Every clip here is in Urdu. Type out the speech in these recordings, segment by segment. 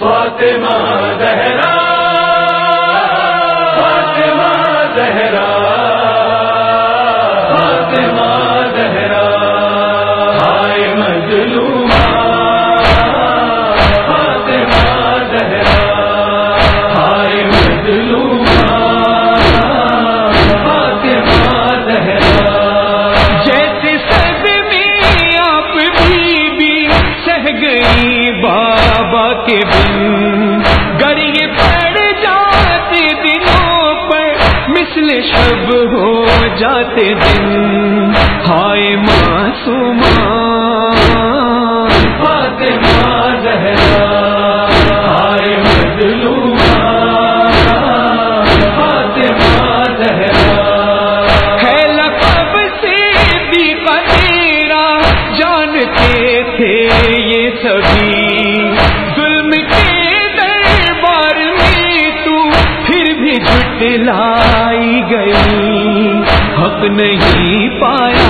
فاطمہ زہرا فاطمہ زہرا۔ پڑ دنوں پر شب ہو جاتے دن ہائے معصومان لائی گئی حق نہیں پایا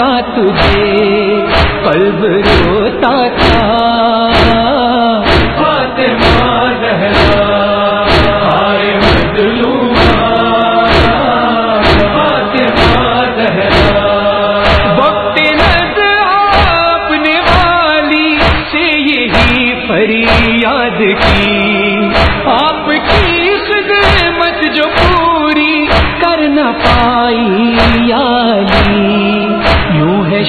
کا تجھے قلب روتا تھا۔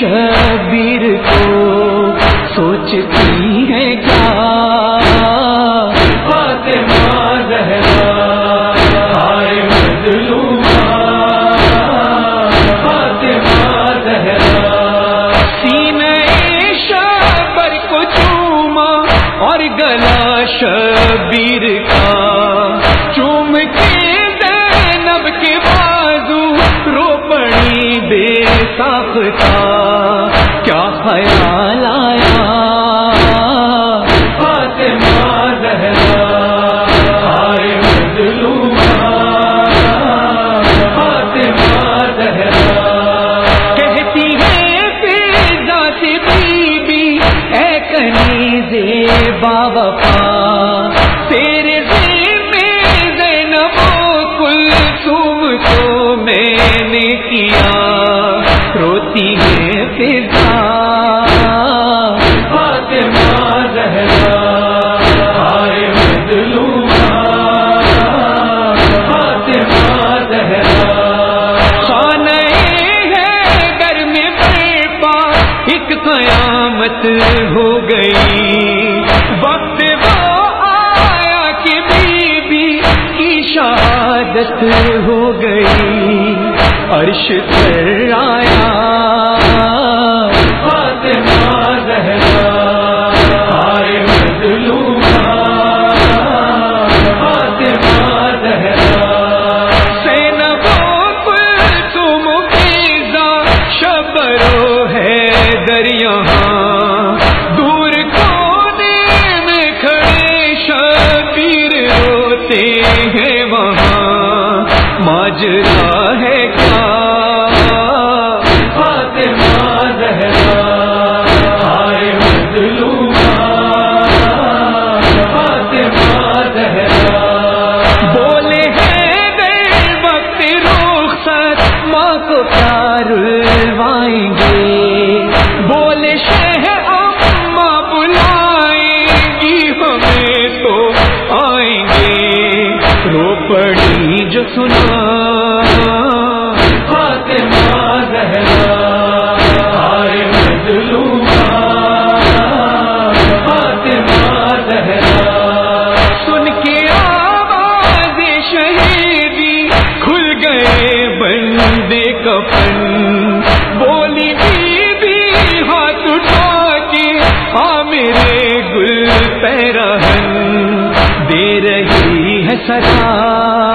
شبیر تاختا کیا خیال ہوتی ہے فضا ہے گھر میں ایک قیامت ہو گئی۔ وقت وہ آیا کہ بی بی کی شہادت ہو گئی۔ عرش پر سکا